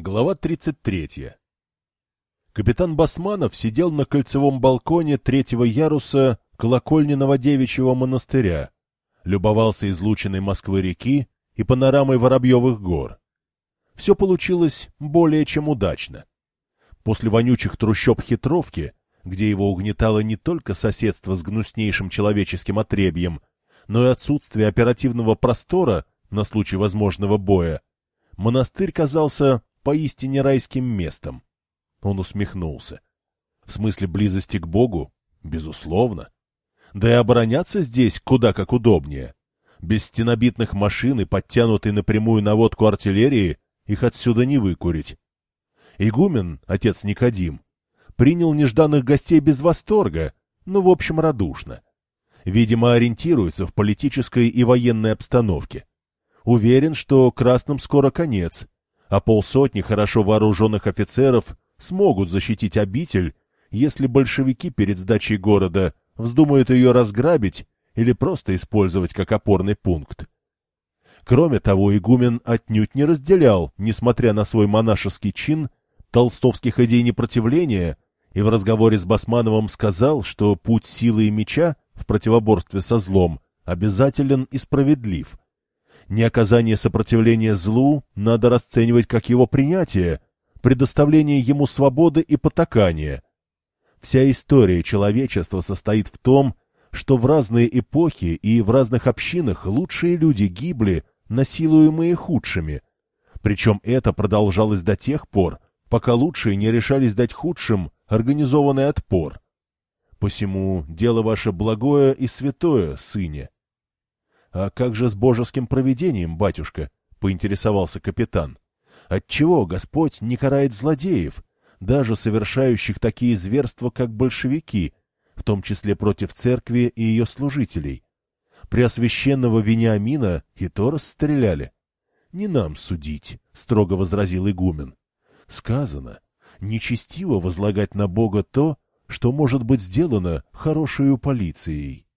Глава 33. Капитан Басманов сидел на кольцевом балконе третьего яруса колокольни Новодевичьего монастыря, любовался излученной Москвы-реки и панорамой Воробьевых гор. Все получилось более чем удачно. После вонючих трущоб хитровки, где его угнетало не только соседство с гнуснейшим человеческим отребьем, но и отсутствие оперативного простора на случай возможного боя, монастырь казался поистине райским местом. Он усмехнулся. В смысле близости к Богу? Безусловно. Да и обороняться здесь куда как удобнее. Без стенобитных машин и подтянутой напрямую наводку артиллерии их отсюда не выкурить. Игумен, отец Никодим, принял нежданных гостей без восторга, но в общем радушно. Видимо, ориентируется в политической и военной обстановке. Уверен, что красным скоро конец, а полсотни хорошо вооруженных офицеров смогут защитить обитель, если большевики перед сдачей города вздумают ее разграбить или просто использовать как опорный пункт. Кроме того, игумен отнюдь не разделял, несмотря на свой монашеский чин, толстовских идей непротивления и в разговоре с Басмановым сказал, что путь силы и меча в противоборстве со злом обязателен и справедлив, Неоказание сопротивления злу надо расценивать как его принятие, предоставление ему свободы и потакания. Вся история человечества состоит в том, что в разные эпохи и в разных общинах лучшие люди гибли, насилуемые худшими. Причем это продолжалось до тех пор, пока лучшие не решались дать худшим организованный отпор. Посему дело ваше благое и святое, сыне. — А как же с божеским провидением, батюшка? — поинтересовался капитан. — Отчего Господь не карает злодеев, даже совершающих такие зверства, как большевики, в том числе против церкви и ее служителей? Преосвященного Вениамина и то расстреляли. — Не нам судить, — строго возразил игумен. — Сказано, нечестиво возлагать на Бога то, что может быть сделано хорошей полицией.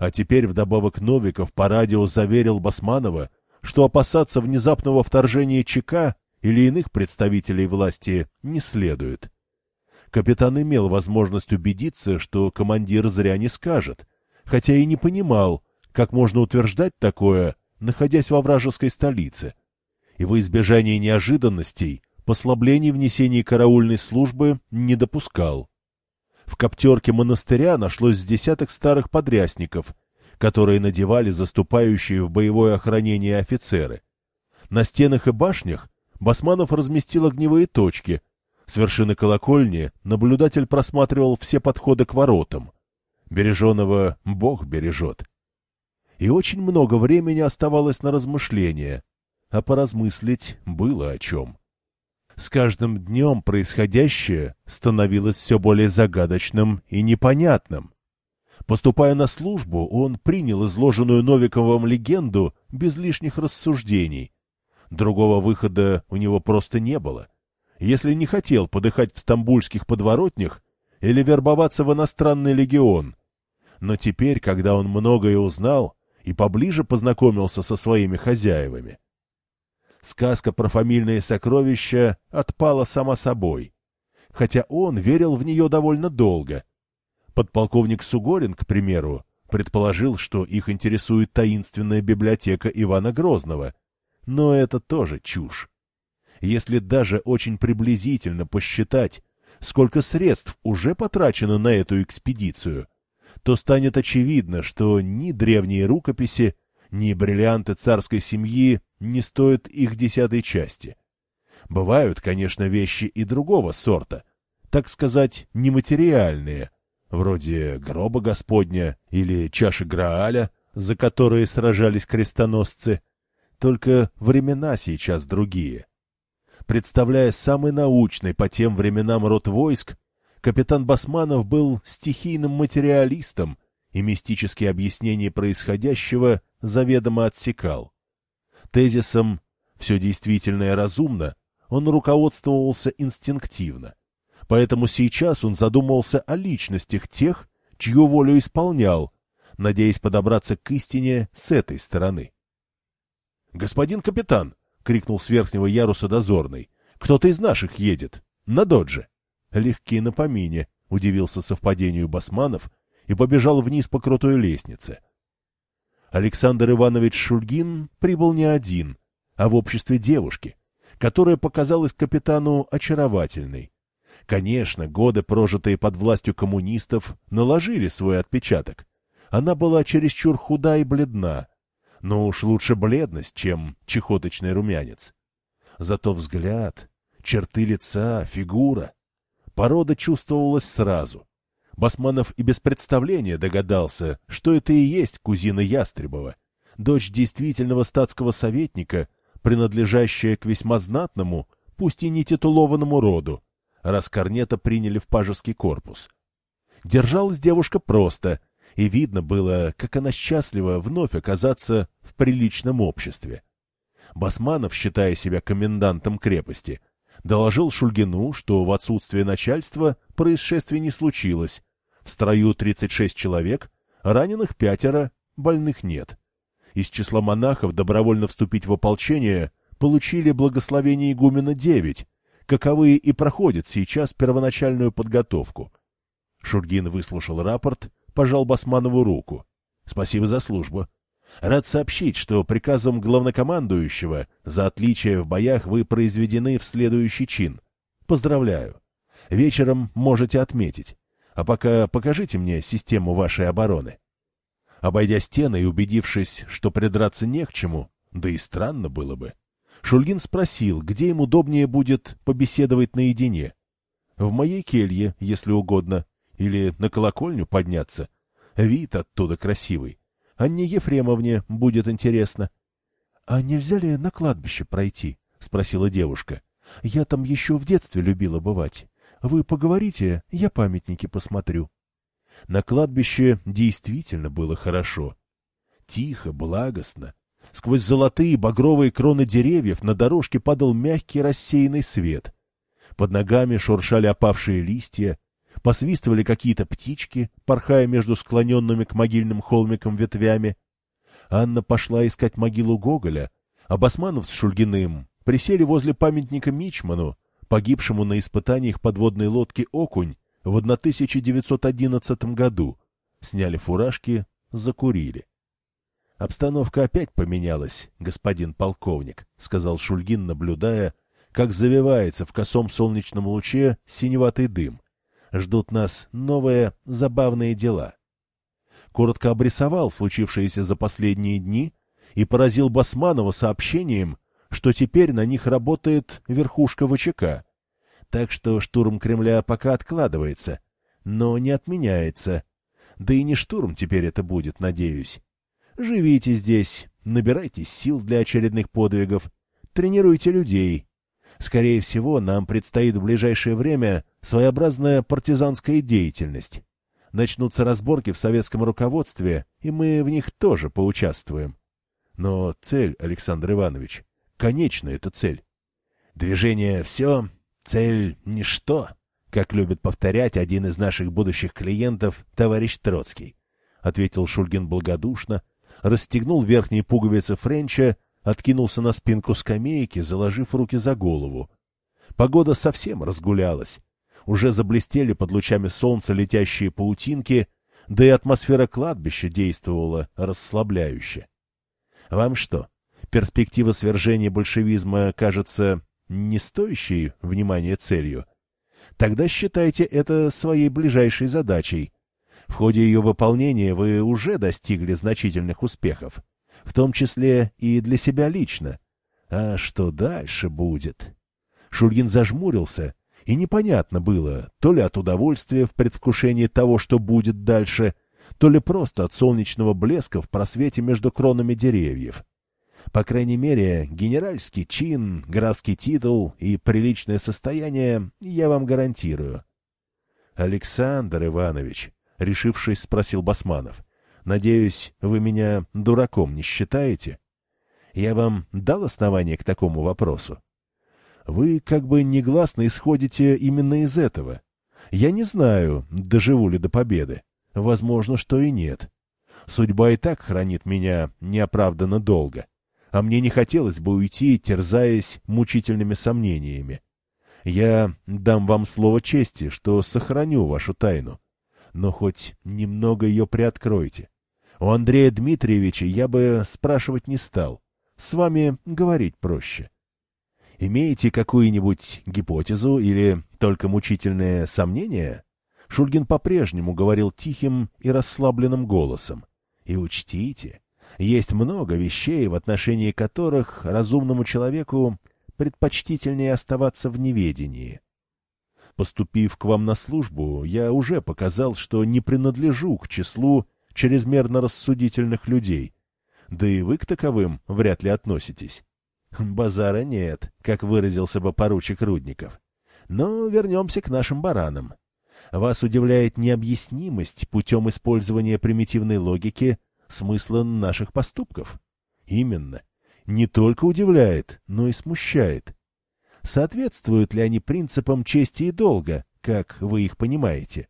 А теперь вдобавок Новиков по радио заверил Басманова, что опасаться внезапного вторжения ЧК или иных представителей власти не следует. Капитан имел возможность убедиться, что командир зря не скажет, хотя и не понимал, как можно утверждать такое, находясь во вражеской столице. И во избежание неожиданностей послаблений в несении караульной службы не допускал. В коптерке монастыря нашлось десяток старых подрясников, которые надевали заступающие в боевое охранение офицеры. На стенах и башнях Басманов разместил огневые точки. С вершины колокольни наблюдатель просматривал все подходы к воротам. Береженого Бог бережет. И очень много времени оставалось на размышления, а поразмыслить было о чем. С каждым днем происходящее становилось все более загадочным и непонятным. Поступая на службу, он принял изложенную Новиковым легенду без лишних рассуждений. Другого выхода у него просто не было. Если не хотел подыхать в стамбульских подворотнях или вербоваться в иностранный легион. Но теперь, когда он многое узнал и поближе познакомился со своими хозяевами, сказка про фамильные сокровища отпала сама собой, хотя он верил в нее довольно долго. Подполковник Сугорин, к примеру, предположил, что их интересует таинственная библиотека Ивана Грозного, но это тоже чушь. Если даже очень приблизительно посчитать, сколько средств уже потрачено на эту экспедицию, то станет очевидно, что ни древние рукописи, ни бриллианты царской семьи не стоят их десятой части. Бывают, конечно, вещи и другого сорта, так сказать, нематериальные, вроде гроба Господня или чаши Грааля, за которые сражались крестоносцы, только времена сейчас другие. Представляя самый научный по тем временам род войск, капитан Басманов был стихийным материалистом и мистические объяснения происходящего заведомо отсекал. Тезисом «все действительно и разумно» он руководствовался инстинктивно. Поэтому сейчас он задумался о личностях тех, чью волю исполнял, надеясь подобраться к истине с этой стороны. — Господин капитан! — крикнул с верхнего яруса дозорный. — Кто-то из наших едет. На додже. Легки на помине, удивился совпадению Басманов и побежал вниз по крутой лестнице. Александр Иванович Шульгин прибыл не один, а в обществе девушки, которая показалась капитану очаровательной. Конечно, годы, прожитые под властью коммунистов, наложили свой отпечаток. Она была чересчур худа и бледна, но уж лучше бледность, чем чехоточный румянец. Зато взгляд, черты лица, фигура. Порода чувствовалась сразу. Басманов и без представления догадался, что это и есть кузина Ястребова, дочь действительного статского советника, принадлежащая к весьма знатному, пусть и не титулованному роду, раз Корнета приняли в пажеский корпус. Держалась девушка просто, и видно было, как она счастлива вновь оказаться в приличном обществе. Басманов, считая себя комендантом крепости, доложил Шульгину, что в отсутствие начальства происшествий не случилось. В строю 36 человек, раненых пятеро, больных нет. Из числа монахов добровольно вступить в ополчение получили благословение игумена девять, каковые и проходят сейчас первоначальную подготовку. Шульгин выслушал рапорт, пожал Басманову руку. — Спасибо за службу. Рад сообщить, что приказом главнокомандующего за отличие в боях вы произведены в следующий чин. Поздравляю. Вечером можете отметить. А пока покажите мне систему вашей обороны. Обойдя стены и убедившись, что придраться не к чему, да и странно было бы, Шульгин спросил, где им удобнее будет побеседовать наедине. В моей келье, если угодно, или на колокольню подняться. Вид оттуда красивый. Анне Ефремовне будет интересно. — А нельзя ли на кладбище пройти? — спросила девушка. — Я там еще в детстве любила бывать. Вы поговорите, я памятники посмотрю. На кладбище действительно было хорошо. Тихо, благостно. Сквозь золотые багровые кроны деревьев на дорожке падал мягкий рассеянный свет. Под ногами шуршали опавшие листья, посвистывали какие-то птички, порхая между склоненными к могильным холмикам ветвями. Анна пошла искать могилу Гоголя, а Басманов с Шульгиным присели возле памятника Мичману, погибшему на испытаниях подводной лодки «Окунь» в 1911 году, сняли фуражки, закурили. — Обстановка опять поменялась, господин полковник, — сказал Шульгин, наблюдая, как завивается в косом солнечном луче синеватый дым, ждут нас новые забавные дела. Коротко обрисовал случившееся за последние дни и поразил Басманова сообщением, что теперь на них работает верхушка ВЧК. Так что штурм Кремля пока откладывается, но не отменяется. Да и не штурм теперь это будет, надеюсь. Живите здесь, набирайте сил для очередных подвигов, тренируйте людей, Скорее всего, нам предстоит в ближайшее время своеобразная партизанская деятельность. Начнутся разборки в советском руководстве, и мы в них тоже поучаствуем. Но цель, Александр Иванович, конечная эта цель. Движение — все, цель — ничто, как любит повторять один из наших будущих клиентов, товарищ Троцкий, — ответил Шульгин благодушно, расстегнул верхние пуговицы Френча откинулся на спинку скамейки, заложив руки за голову. Погода совсем разгулялась. Уже заблестели под лучами солнца летящие паутинки, да и атмосфера кладбища действовала расслабляюще. Вам что, перспектива свержения большевизма кажется не стоящей внимания целью? Тогда считайте это своей ближайшей задачей. В ходе ее выполнения вы уже достигли значительных успехов в том числе и для себя лично. А что дальше будет? Шульгин зажмурился, и непонятно было, то ли от удовольствия в предвкушении того, что будет дальше, то ли просто от солнечного блеска в просвете между кронами деревьев. По крайней мере, генеральский чин, графский титул и приличное состояние я вам гарантирую. — Александр Иванович, — решившись, спросил Басманов, Надеюсь, вы меня дураком не считаете? Я вам дал основание к такому вопросу? Вы как бы негласно исходите именно из этого. Я не знаю, доживу ли до победы. Возможно, что и нет. Судьба и так хранит меня неоправданно долго. А мне не хотелось бы уйти, терзаясь мучительными сомнениями. Я дам вам слово чести, что сохраню вашу тайну. Но хоть немного ее приоткройте. У Андрея Дмитриевича я бы спрашивать не стал. С вами говорить проще. Имеете какую-нибудь гипотезу или только мучительное сомнение? Шульгин по-прежнему говорил тихим и расслабленным голосом. И учтите, есть много вещей, в отношении которых разумному человеку предпочтительнее оставаться в неведении. Поступив к вам на службу, я уже показал, что не принадлежу к числу чрезмерно рассудительных людей, да и вы к таковым вряд ли относитесь. Базара нет, как выразился бы поручик Рудников. Но вернемся к нашим баранам. Вас удивляет необъяснимость путем использования примитивной логики смысла наших поступков? Именно не только удивляет, но и смущает. Соответствуют ли они принципам чести и долга, как вы их понимаете?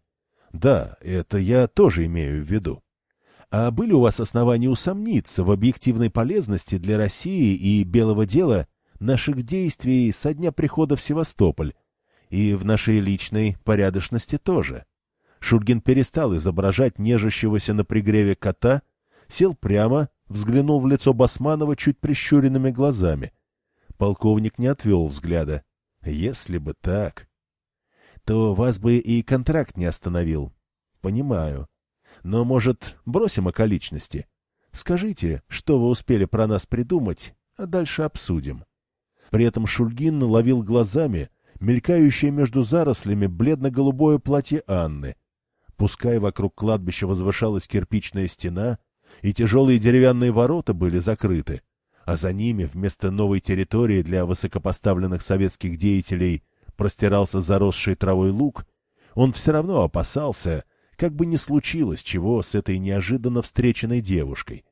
Да, это я тоже имею в виду. А были у вас основания усомниться в объективной полезности для России и белого дела наших действий со дня прихода в Севастополь, и в нашей личной порядочности тоже? Шульгин перестал изображать нежащегося на пригреве кота, сел прямо взглянул в лицо Басманова чуть прищуренными глазами. Полковник не отвел взгляда. Если бы так... То вас бы и контракт не остановил. Понимаю. Но, может, бросим околичности? Скажите, что вы успели про нас придумать, а дальше обсудим. При этом Шульгин ловил глазами мелькающее между зарослями бледно-голубое платье Анны. Пускай вокруг кладбища возвышалась кирпичная стена — и тяжелые деревянные ворота были закрыты, а за ними вместо новой территории для высокопоставленных советских деятелей простирался заросший травой луг, он все равно опасался, как бы ни случилось чего с этой неожиданно встреченной девушкой.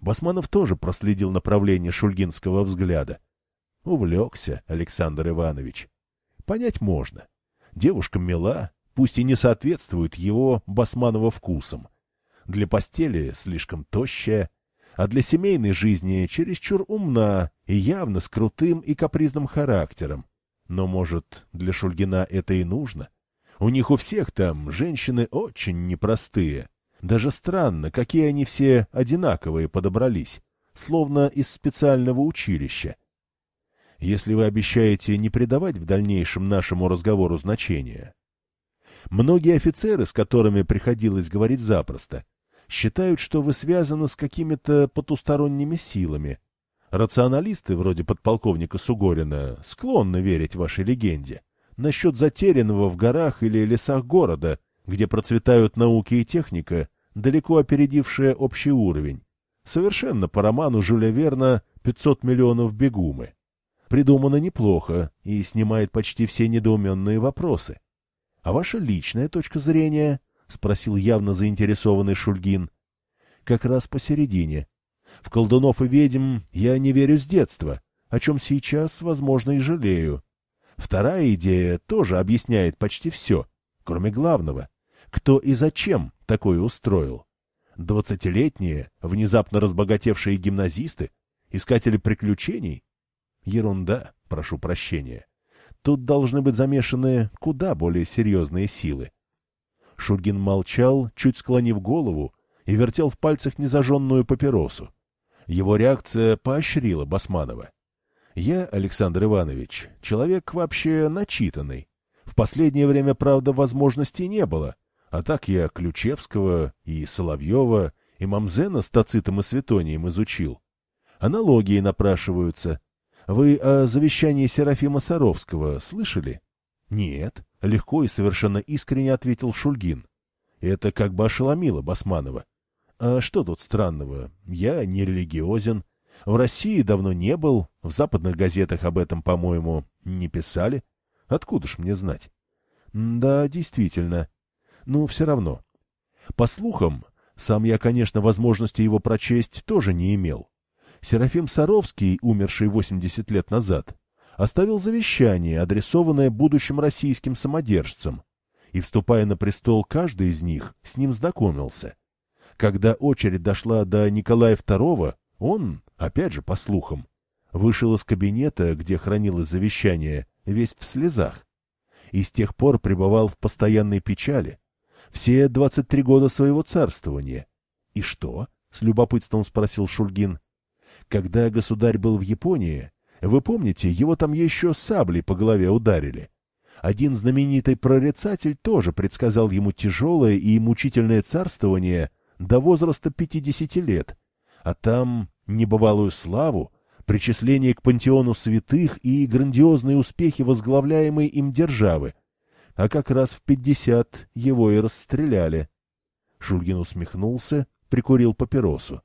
Басманов тоже проследил направление шульгинского взгляда. Увлекся Александр Иванович. Понять можно. Девушка мила, пусть и не соответствует его Басманова вкусам. Для постели слишком тощая, а для семейной жизни чересчур умна и явно с крутым и капризным характером. Но, может, для Шульгина это и нужно? У них у всех там женщины очень непростые. Даже странно, какие они все одинаковые подобрались, словно из специального училища. Если вы обещаете не придавать в дальнейшем нашему разговору значения. Многие офицеры, с которыми приходилось говорить запросто, считают, что вы связаны с какими-то потусторонними силами. Рационалисты, вроде подполковника Сугорина, склонны верить вашей легенде насчет затерянного в горах или лесах города, где процветают науки и техника, далеко опередившие общий уровень. Совершенно по роману Жюля Верна «500 миллионов бегумы». Придумано неплохо и снимает почти все недоуменные вопросы. А ваша личная точка зрения — спросил явно заинтересованный Шульгин. — Как раз посередине. В колдунов и ведьм я не верю с детства, о чем сейчас, возможно, и жалею. Вторая идея тоже объясняет почти все, кроме главного. Кто и зачем такое устроил? Двадцатилетние, внезапно разбогатевшие гимназисты? Искатели приключений? Ерунда, прошу прощения. Тут должны быть замешаны куда более серьезные силы. Шульгин молчал, чуть склонив голову, и вертел в пальцах незажженную папиросу. Его реакция поощрила Басманова. «Я, Александр Иванович, человек вообще начитанный. В последнее время, правда, возможностей не было, а так я Ключевского и Соловьева, и Мамзена с Тацитом и Светонием изучил. Аналогии напрашиваются. Вы о завещании Серафима Саровского слышали?» «Нет», — легко и совершенно искренне ответил Шульгин. Это как бы ошеломило Басманова. «А что тут странного? Я не религиозен. В России давно не был, в западных газетах об этом, по-моему, не писали. Откуда ж мне знать?» «Да, действительно. Ну, все равно. По слухам, сам я, конечно, возможности его прочесть тоже не имел. Серафим Саровский, умерший 80 лет назад, оставил завещание, адресованное будущим российским самодержцам, и, вступая на престол, каждый из них с ним знакомился. Когда очередь дошла до Николая II, он, опять же по слухам, вышел из кабинета, где хранилось завещание, весь в слезах. И с тех пор пребывал в постоянной печали. Все двадцать три года своего царствования. — И что? — с любопытством спросил Шульгин. — Когда государь был в Японии, вы помните, его там еще саблей по голове ударили. Один знаменитый прорицатель тоже предсказал ему тяжелое и мучительное царствование до возраста пятидесяти лет, а там небывалую славу, причисление к пантеону святых и грандиозные успехи возглавляемой им державы, а как раз в пятьдесят его и расстреляли. Шульгин усмехнулся, прикурил папиросу.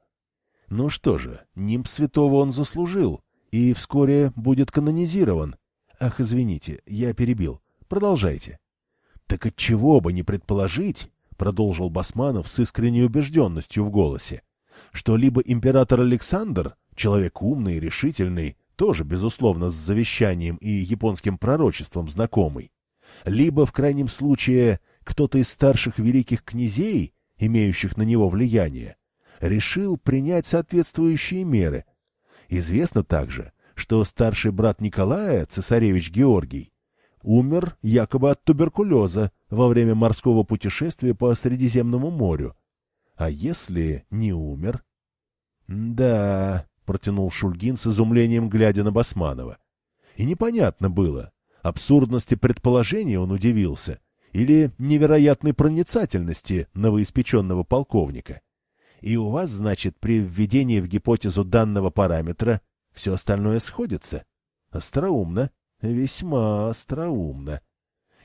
Ну что же, нимб святого он заслужил, и вскоре будет канонизирован. Ах, извините, я перебил. Продолжайте. — Так отчего бы не предположить, — продолжил Басманов с искренней убежденностью в голосе, — что либо император Александр, человек умный и решительный, тоже, безусловно, с завещанием и японским пророчеством знакомый, либо, в крайнем случае, кто-то из старших великих князей, имеющих на него влияние, решил принять соответствующие меры. Известно также, что старший брат Николая, цесаревич Георгий, умер якобы от туберкулеза во время морского путешествия по Средиземному морю. А если не умер? — Да, — протянул Шульгин с изумлением, глядя на Басманова. И непонятно было, абсурдности предположения он удивился или невероятной проницательности новоиспеченного полковника. И у вас, значит, при введении в гипотезу данного параметра все остальное сходится? Остроумно. Весьма остроумно.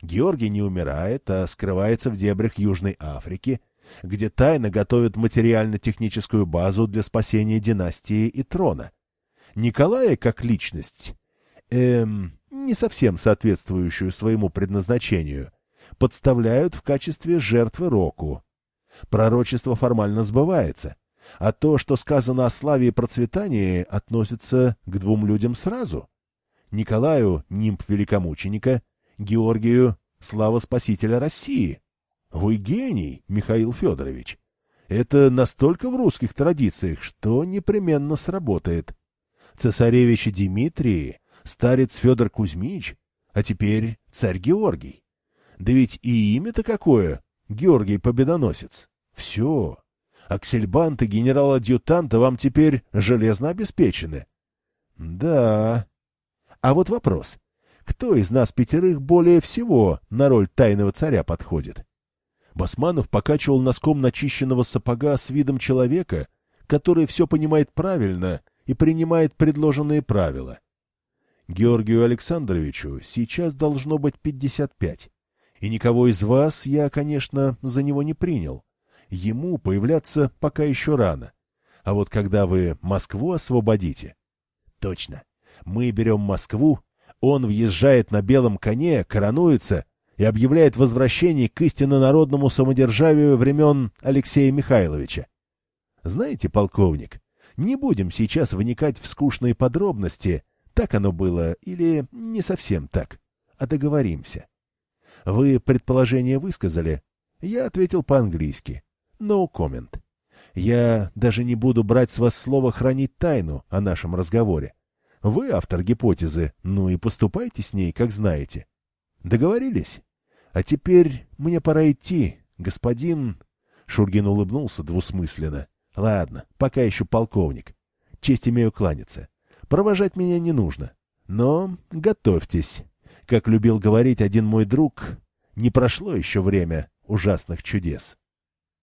Георгий не умирает, а скрывается в дебрях Южной Африки, где тайно готовят материально-техническую базу для спасения династии и трона. Николая как личность, эм, не совсем соответствующую своему предназначению, подставляют в качестве жертвы Року. Пророчество формально сбывается, а то, что сказано о славе и процветании, относится к двум людям сразу — Николаю — нимб великомученика, Георгию — слава спасителя России. Вы гений, Михаил Федорович. Это настолько в русских традициях, что непременно сработает. Цесаревич Дмитрий, старец Федор Кузьмич, а теперь царь Георгий. Да ведь и имя-то какое — Георгий Победоносец. Все. Аксельбант и генерал-адъютанта вам теперь железно обеспечены. Да, а вот вопрос. Кто из нас пятерых более всего на роль тайного царя подходит? Басманов покачивал носком начищенного сапога с видом человека, который все понимает правильно и принимает предложенные правила. Георгию Александровичу сейчас должно быть пятьдесят пять. И никого из вас я, конечно, за него не принял. Ему появляться пока еще рано. А вот когда вы Москву освободите... Точно. Мы берем Москву, он въезжает на белом коне, коронуется и объявляет возвращение к истинно народному самодержавию времен Алексея Михайловича. Знаете, полковник, не будем сейчас вникать в скучные подробности, так оно было или не совсем так, а договоримся. Вы предположение высказали, я ответил по-английски. No comment. Я даже не буду брать с вас слово хранить тайну о нашем разговоре. Вы автор гипотезы, ну и поступайте с ней, как знаете. Договорились? А теперь мне пора идти, господин... Шургин улыбнулся двусмысленно. Ладно, пока еще полковник. Честь имею кланяться. Провожать меня не нужно. Но готовьтесь. Как любил говорить один мой друг, не прошло еще время ужасных чудес.